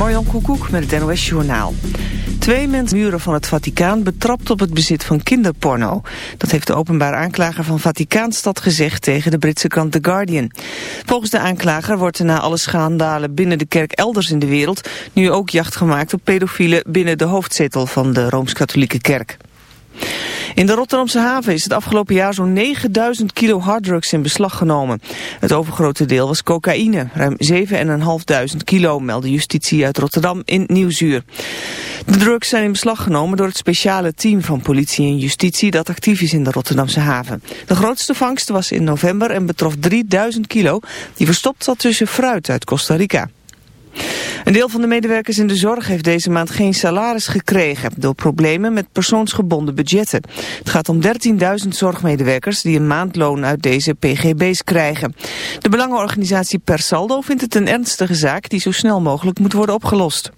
Marjan Koekoek met het NOS Journaal. Twee mensen muren van het Vaticaan betrapt op het bezit van kinderporno. Dat heeft de openbaar aanklager van Vaticaanstad gezegd tegen de Britse krant The Guardian. Volgens de aanklager wordt er na alle schandalen binnen de kerk elders in de wereld... nu ook jacht gemaakt op pedofielen binnen de hoofdzetel van de Rooms-Katholieke Kerk. In de Rotterdamse haven is het afgelopen jaar zo'n 9000 kilo harddrugs in beslag genomen. Het overgrote deel was cocaïne, ruim 7.500 kilo, meldde justitie uit Rotterdam in Nieuwzuur. De drugs zijn in beslag genomen door het speciale team van politie en justitie dat actief is in de Rotterdamse haven. De grootste vangst was in november en betrof 3000 kilo, die verstopt zat tussen fruit uit Costa Rica. Een deel van de medewerkers in de zorg heeft deze maand geen salaris gekregen door problemen met persoonsgebonden budgetten. Het gaat om 13.000 zorgmedewerkers die een maandloon uit deze PGB's krijgen. De belangenorganisatie Persaldo vindt het een ernstige zaak die zo snel mogelijk moet worden opgelost.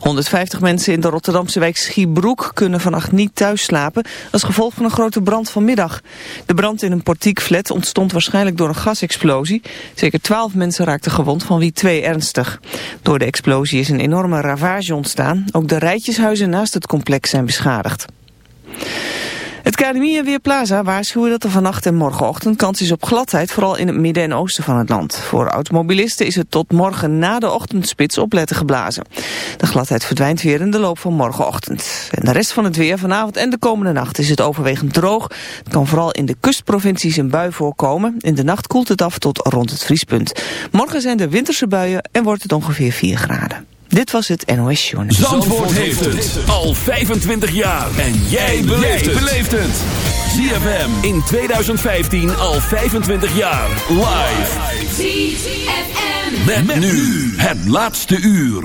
150 mensen in de Rotterdamse wijk Schiebroek kunnen vannacht niet thuis slapen als gevolg van een grote brand vanmiddag. De brand in een portiekflat ontstond waarschijnlijk door een gasexplosie. Zeker 12 mensen raakten gewond, van wie twee ernstig. Door de explosie is een enorme ravage ontstaan. Ook de rijtjeshuizen naast het complex zijn beschadigd. Het KNMI en Weerplaza waarschuwen dat er vannacht en morgenochtend kans is op gladheid, vooral in het midden en oosten van het land. Voor automobilisten is het tot morgen na de ochtendspits opletten geblazen. De gladheid verdwijnt weer in de loop van morgenochtend. En de rest van het weer vanavond en de komende nacht is het overwegend droog. Het kan vooral in de kustprovincies een bui voorkomen. In de nacht koelt het af tot rond het vriespunt. Morgen zijn er winterse buien en wordt het ongeveer 4 graden. Dit was het NOS Journal. Zandvoort, heeft het al 25 jaar. En jij beleeft het. ZFM in 2015 al 25 jaar. Live. ZFM. Met, met nu het laatste uur.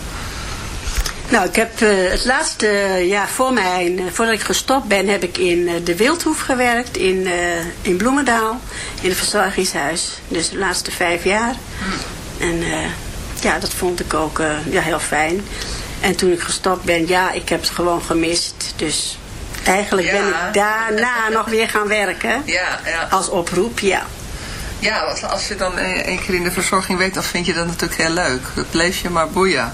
Nou, ik heb uh, het laatste jaar voor mij, voordat ik gestopt ben, heb ik in uh, de Wildhoef gewerkt in, uh, in Bloemendaal, in het verzorgingshuis. Dus de laatste vijf jaar. Hm. En ja, dat vond ik ook ja, heel fijn. En toen ik gestopt ben, ja, ik heb het gewoon gemist. Dus eigenlijk ja. ben ik daarna nog weer gaan werken. Ja, ja. Als oproep, ja. Ja, als je dan een keer in de verzorging weet, dan vind je dat natuurlijk heel leuk. Het bleef je maar boeien.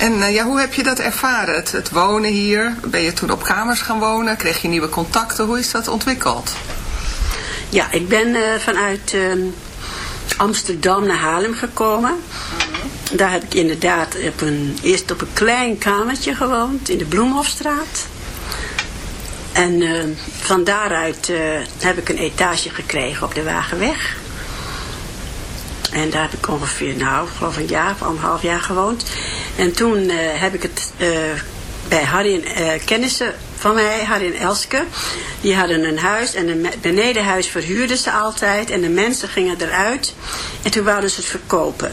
En uh, ja, hoe heb je dat ervaren, het, het, wonen hier? Ben je toen op kamers gaan wonen? Kreeg je nieuwe contacten? Hoe is dat ontwikkeld? Ja, ik ben uh, vanuit uh, Amsterdam naar Haarlem gekomen. Daar heb ik inderdaad op een, eerst op een klein kamertje gewoond, in de Bloemhofstraat. En uh, van daaruit uh, heb ik een etage gekregen op de Wagenweg. En daar heb ik ongeveer, nou, geloof een jaar of anderhalf jaar gewoond. En toen uh, heb ik het uh, bij Harry en uh, kennissen van mij, Harry en Elske. Die hadden een huis en een benedenhuis verhuurden ze altijd. En de mensen gingen eruit. En toen wouden ze het verkopen.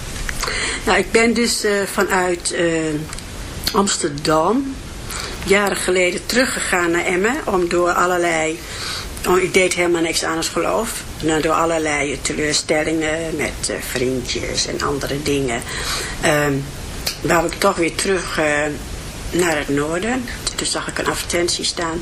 Nou, ik ben dus uh, vanuit uh, Amsterdam jaren geleden teruggegaan naar Emmen. Om door allerlei... Oh, ik deed helemaal niks aan het geloof. Nou, door allerlei teleurstellingen met uh, vriendjes en andere dingen. Um, wou ik toch weer terug naar het noorden. Toen zag ik een advertentie staan.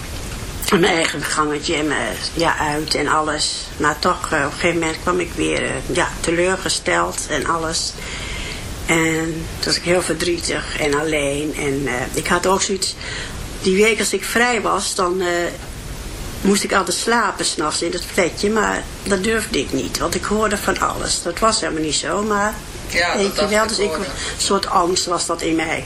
mijn eigen gangetje en mijn, ja, uit en alles. Maar toch, uh, op een gegeven moment kwam ik weer uh, ja, teleurgesteld en alles. En toen was ik heel verdrietig en alleen. En uh, ik had ook zoiets... Die week als ik vrij was, dan moest ik altijd slapen s'nachts in het flatje. Maar dat durfde ik niet, want ik hoorde van alles. Dat was helemaal niet zo, maar... Ja, weet je wel, dus ik, een soort angst was dat in mij.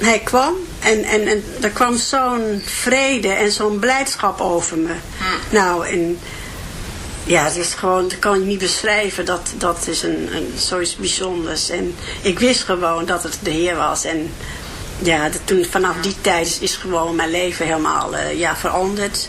hij kwam en, en, en er kwam zo'n vrede en zo'n blijdschap over me. Hm. Nou, en ja, het is gewoon, dat kan je niet beschrijven. Dat, dat is een, een, zoiets bijzonders. En ik wist gewoon dat het de Heer was. En ja, dat toen, vanaf die tijd is, is gewoon mijn leven helemaal uh, ja, veranderd.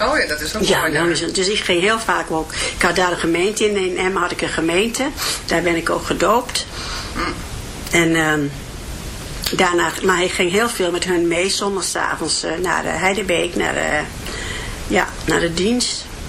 Oh ja, dat is ook Ja, mooi. nou daar. is het- dus ik ging heel vaak ook. Ik had daar een gemeente in. In Emmen had ik een gemeente. Daar ben ik ook gedoopt. En ehm, daarna, maar ik ging heel veel met hun mee zondagsavonds eh, naar de Heidebeek, naar, eh, ja, naar de dienst.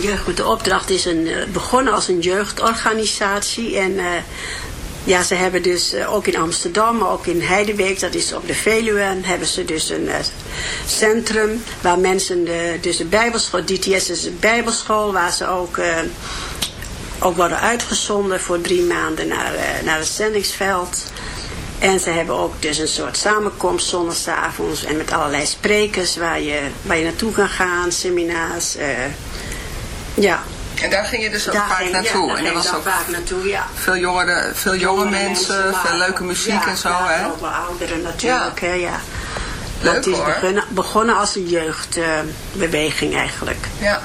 Jeugd de opdracht is een, eh, begonnen als een jeugdorganisatie. En eh, ja, ze hebben dus eh, ook in Amsterdam, maar ook in Heidebeek, dat is op de Veluwe, en hebben ze dus een centrum waar mensen, de, dus de bijbelschool, DTS is een bijbelschool, waar ze ook, ook worden uitgezonden voor drie maanden naar, naar het zendingsveld. En ze hebben ook dus een soort samenkomst zondagsavonds en met allerlei sprekers waar je, waar je naartoe kan gaan, seminars. Ja, En daar ging je dus ook daar vaak ging- naartoe. Ja, en ging was ook vaak naartoe, ja. veel jongere, veel jonge mensen, veel leuke muziek ja, en zo. Ja, hè? ook wel ouderen natuurlijk, hè, ja. Leuk, het is hoor. Begonnen, begonnen als een jeugdbeweging eigenlijk. Ja.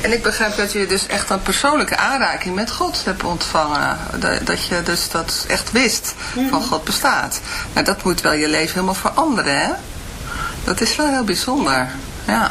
En ik begrijp dat je dus echt een persoonlijke aanraking met God hebt ontvangen. Dat, dat je dus dat echt wist van God bestaat. Nou, dat moet wel je leven helemaal veranderen, hè? Dat is wel heel bijzonder. Ja.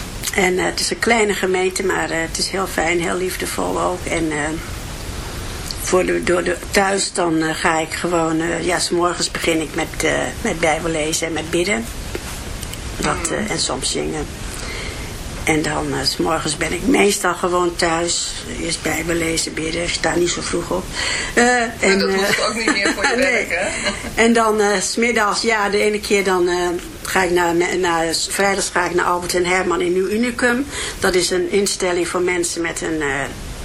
En eh, het is een kleine gemeente, maar eh, het is heel fijn, heel liefdevol ook. En eh, voor de, door de, thuis dan ga ik gewoon, ja, s morgens begin ik met, met bijbellezen en met bidden. Dat, en soms zingen. En dan, s morgens ben ik meestal gewoon thuis. Eerst bijbellezen, bidden. Ik sta niet zo vroeg op. En, dat eh, hoeft ook niet meer voor je werk, hè? En dan s smiddags, ja, de ene keer dan ga ik naar, naar, ga ik naar Albert en Herman in Nieuw Unicum. Dat is een instelling voor mensen met een eh,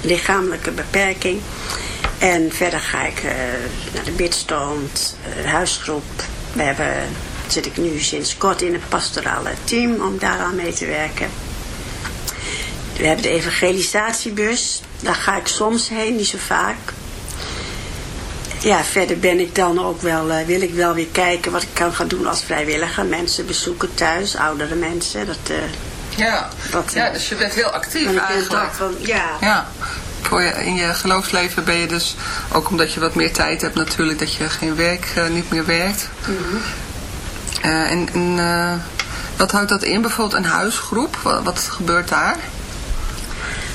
lichamelijke beperking. En verder ga ik eh, naar de bidstond, eh, huisgroep. We hebben, zit ik nu sinds kort in een pastorale team om daaraan mee te werken. We hebben de evangelisatiebus. Daar ga ik soms heen, niet zo vaak. Ja, verder ben ik dan ook wel, eh, wil ik wel weer kijken wat ik kan gaan doen als vrijwilliger. Mensen bezoeken thuis, oudere mensen. Dat, eh, Ja. Wat, ja, dus je bent heel actief eigenlijk. van, ja, Ja, voor je, in je geloofsleven ben je dus, ook omdat je wat meer tijd hebt natuurlijk, dat je geen werk, eh, niet meer werkt. Eh, en en wat houdt dat in? Bijvoorbeeld een huisgroep, wat, wat gebeurt daar?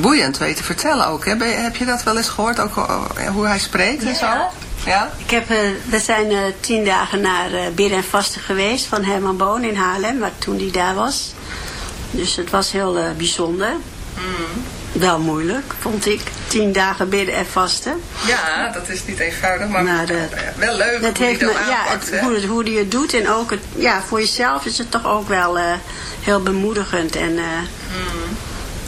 boeiend weet te vertellen ook. Hè? Heb je dat wel eens gehoord, ook hoe hij spreekt en zo? Ja? Ik heb, uh, we zijn uh, tien dagen naar bidden en vasten geweest van Herman Boon in Haarlem, waar toen hij daar was. Dus het was heel bijzonder. Mm. Wel moeilijk, vond ik. Tien dagen bidden en vasten. Ja, dat is niet eenvoudig, maar, wel leuk dat hoe heeft hij me, ja, aanpakt. het, hoe, het, hoe die het doet en ook het, ja, voor jezelf is het toch ook wel heel bemoedigend en mm.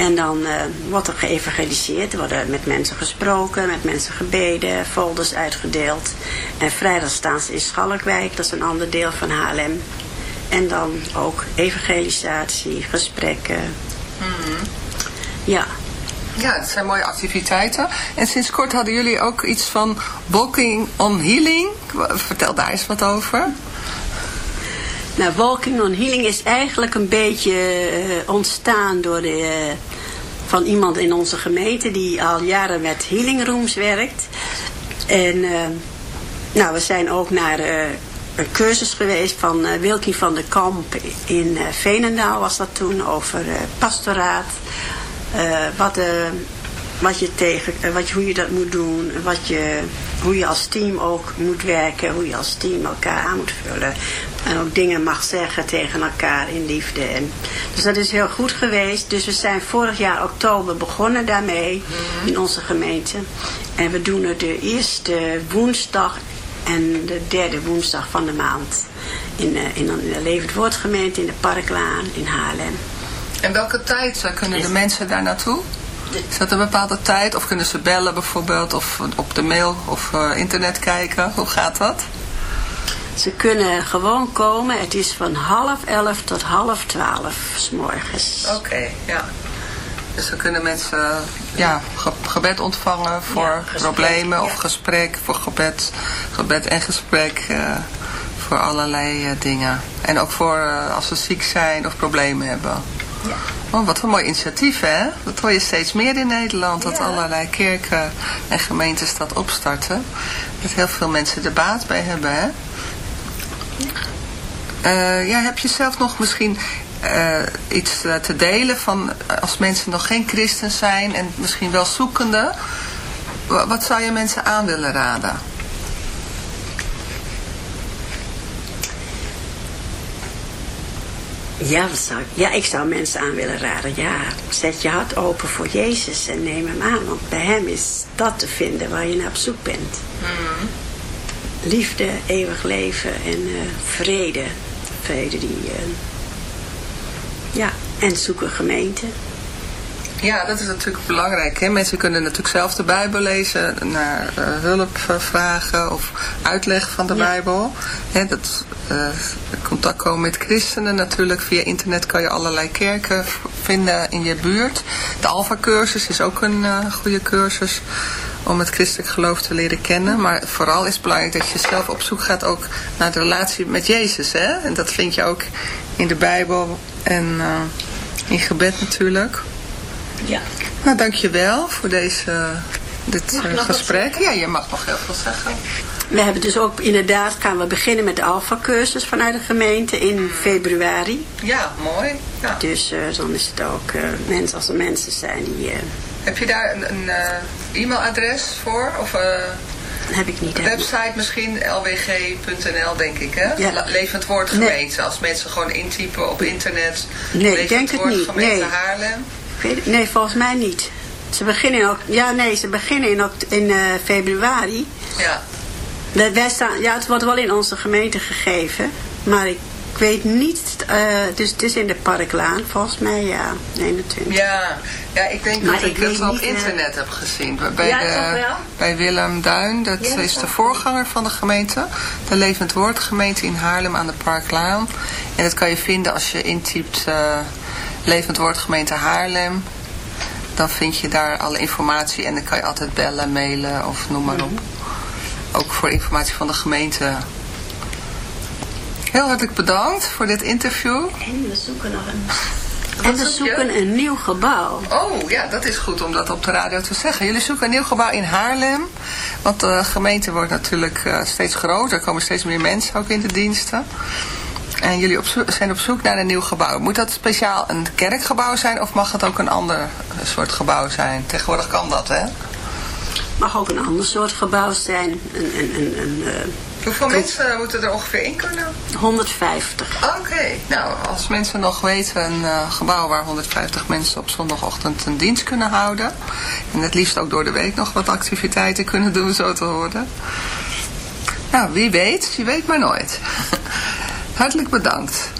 En dan uh, wordt er geëvangeliseerd, er worden met mensen gesproken, met mensen gebeden, folders uitgedeeld. En vrijdag staan ze in Schalkwijk, dat is een ander deel van Haarlem. En dan ook evangelisatie, gesprekken. Mm -hmm. Ja, ja, het zijn mooie activiteiten. En sinds kort hadden jullie ook iets van Walking on Healing. Vertel daar eens wat over. Nou, Walking on Healing is eigenlijk een beetje uh, ontstaan door de, uh, van iemand in onze gemeente die al jaren met healing rooms werkt. En uh, nou, we zijn ook naar een cursus geweest van Wilkie van der Kamp in Veenendaal was dat toen over pastoraat wat, wat je tegen, wat, hoe je dat moet doen, wat je, hoe je als team ook moet werken, hoe je als team elkaar aan moet vullen. En ook dingen mag zeggen tegen elkaar in liefde. En, dus dat is heel goed geweest. Dus we zijn vorig jaar oktober begonnen daarmee -hmm. in onze gemeente. En we doen het de eerste woensdag en de derde woensdag van de maand. In, in, in de Levend Woordgemeente in de Parklaan in Haarlem. En welke tijd kunnen de mensen daar naartoe? Is dat een bepaalde tijd? Of kunnen ze bellen bijvoorbeeld? Of op de mail of uh, internet kijken? Hoe gaat dat? Ze kunnen gewoon komen. Het is van half elf tot half twaalf s morgens. Oké, okay, ja. Dus dan kunnen mensen ja, ge gebed ontvangen voor ja, gesprek, problemen ja. of gesprek, voor gebed, gebed en gesprek, uh, voor allerlei uh, dingen. En ook voor als ze ziek zijn of problemen hebben. Ja. Oh, wat een mooi initiatief, hè? Dat hoor je steeds meer in Nederland, dat ja. allerlei kerken en gemeentes dat opstarten. Dat heel veel mensen er baat bij hebben, hè? Uh, ja, heb je zelf nog misschien uh, iets te delen van als mensen nog geen christen zijn en misschien wel zoekende? Wat zou je mensen aan willen raden? Ja, zou, ja, ik zou mensen aan willen raden. Ja, zet je hart open voor Jezus en neem hem aan. Want bij hem is dat te vinden waar je naar op zoek bent. Mm. Liefde, eeuwig leven en uh, vrede. Vrede die... Uh, ja, en zoek een gemeente. Ja, dat is natuurlijk belangrijk. Hè? Mensen kunnen natuurlijk zelf de Bijbel lezen, naar uh, hulp vragen of uitleg van de ja. Bijbel. Hè, dat, uh, contact komen met christenen natuurlijk. Via internet kan je allerlei kerken vinden in je buurt. De Alpha-cursus is ook een uh, goede cursus om het christelijk geloof te leren kennen. Maar vooral is het belangrijk dat je zelf op zoek gaat ook naar de relatie met Jezus. Hè? En dat vind je ook in de Bijbel en in gebed natuurlijk. Ja. Nou, dankjewel voor deze, dit uh, gesprek. Ja, je mag nog heel veel zeggen. We hebben dus ook inderdaad, gaan we beginnen met de alfa-cursus vanuit de gemeente in februari. Ja, mooi. Ja. Dus uh, dan is het ook uh, mensen als er mensen zijn die... Heb je daar een, een e-mailadres voor? Of heb ik niet. Een website misschien, lwg.nl denk ik, hè? Ja. Levend Woord Gemeente. Nee. Als mensen gewoon intypen op internet. Nee, ik denk het niet. Gemeente nee. Haarlem. Nee, volgens mij niet. Ze beginnen in, ja, nee, ze beginnen in, in uh, februari. Ja. Wij staan, ja, het wordt wel in onze gemeente gegeven. Maar ik weet niet, uh, dus het is in de Parklaan, volgens mij, ja, 21. Ja, ja ik denk maar dat ik, het op internet uh, heb gezien. Bij, ja, de, bij Willem Duin, dat ja, is de voorganger van de gemeente. De Levend Woord gemeente in Haarlem aan de Parklaan. En dat kan je vinden als je intypt... Uh, Levend Woord gemeente Haarlem. dan vind je daar alle informatie en dan kan je altijd bellen, mailen of noem maar op. Ook voor informatie van de gemeente. Heel hartelijk bedankt voor dit interview. En we zoeken nog een... En we zoeken een nieuw gebouw. Oh, ja, dat is goed om dat op de radio te zeggen. Jullie zoeken een nieuw gebouw in Haarlem. Want de gemeente wordt natuurlijk uh, steeds groter. Er komen steeds meer mensen ook in de diensten. En jullie op zijn op zoek naar een nieuw gebouw. Moet dat speciaal een kerkgebouw zijn of mag het ook een ander soort gebouw zijn? Tegenwoordig kan dat, hè? mag ook een ander soort gebouw zijn. Een, een, een, een, uh, Hoeveel mensen moeten er ongeveer in kunnen? 150. Oké, nou als mensen nog weten een uh, gebouw waar 150 mensen op zondagochtend een dienst kunnen houden. En het liefst ook door de week nog wat activiteiten kunnen doen, zo te horen. Nou, wie weet, je weet maar nooit. Hartelijk bedankt.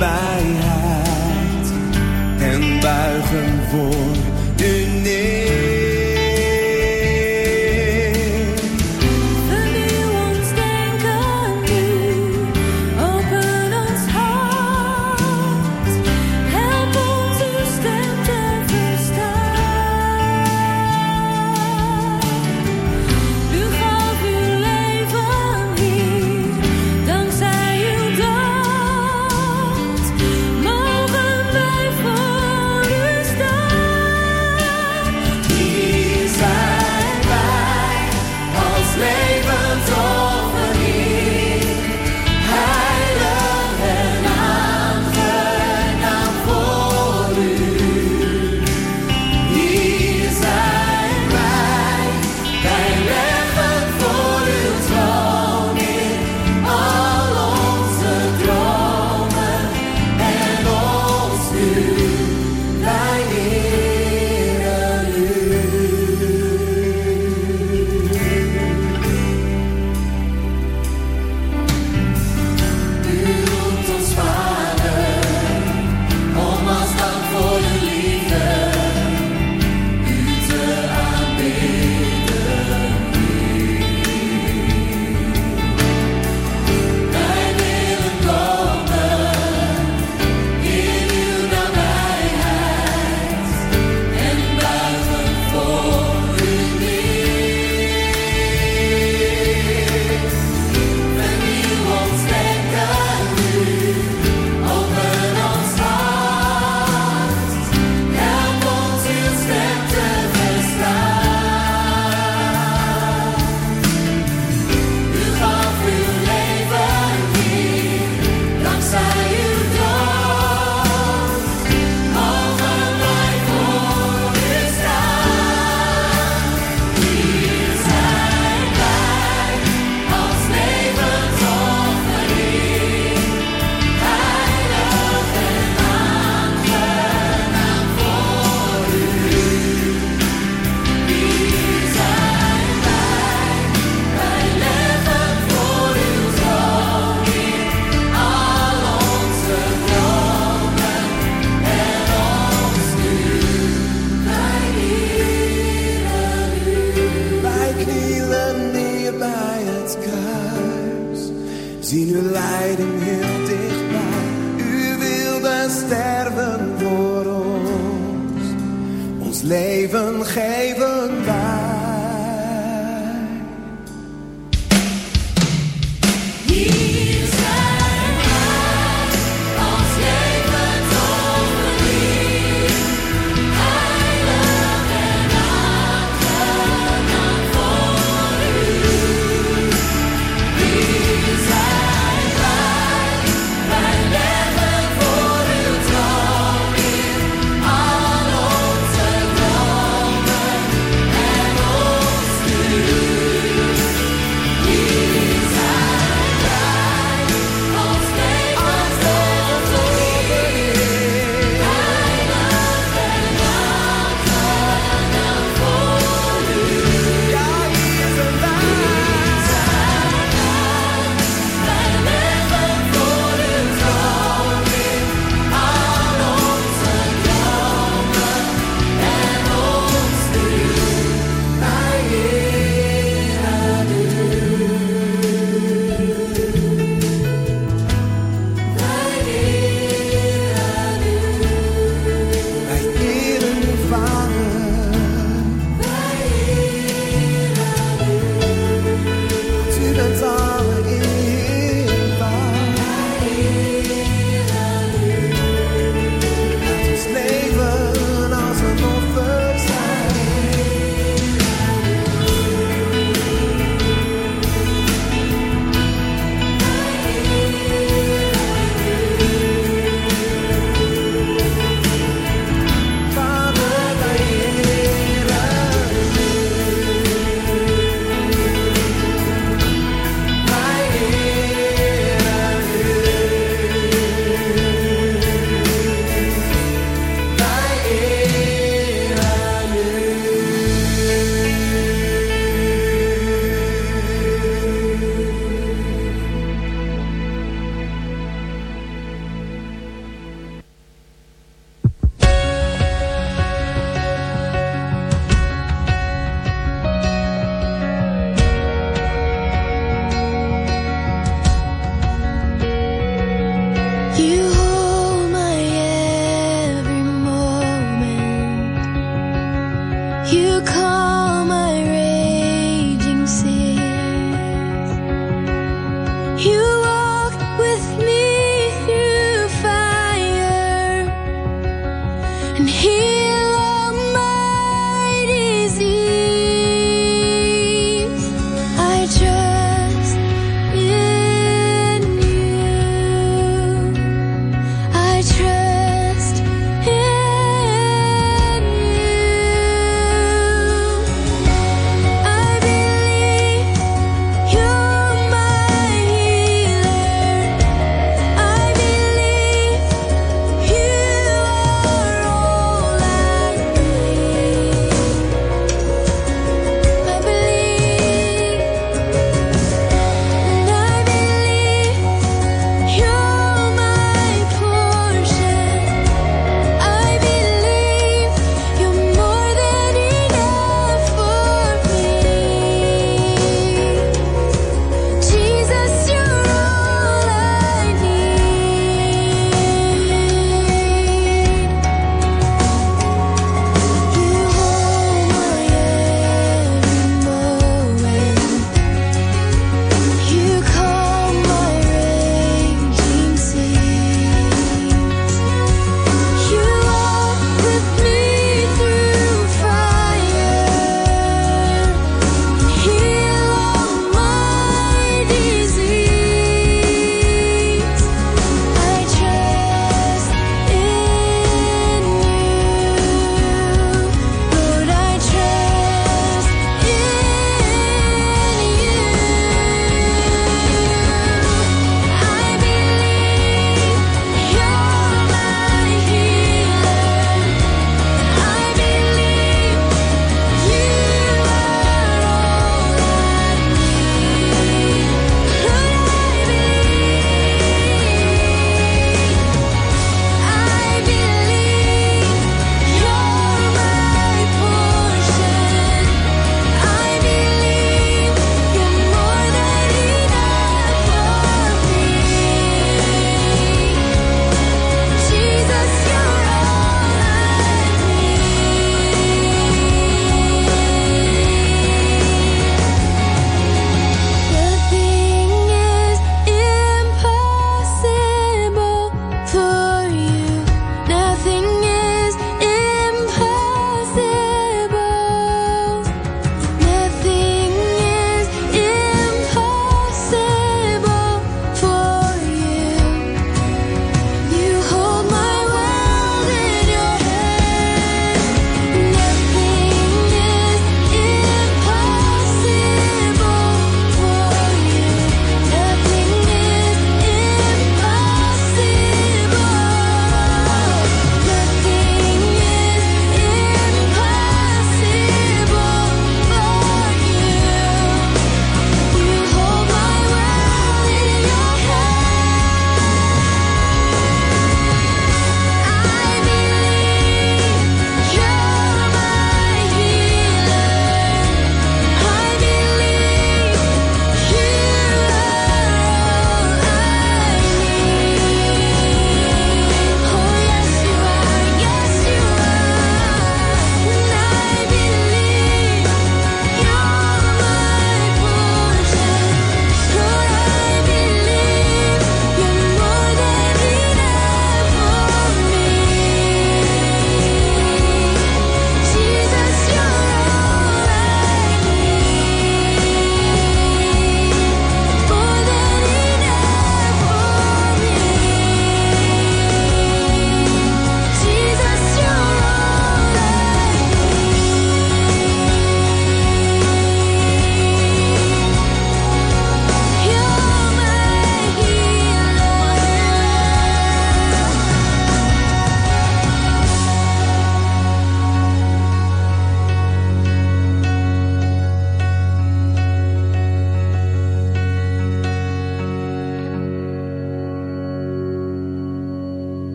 Bye.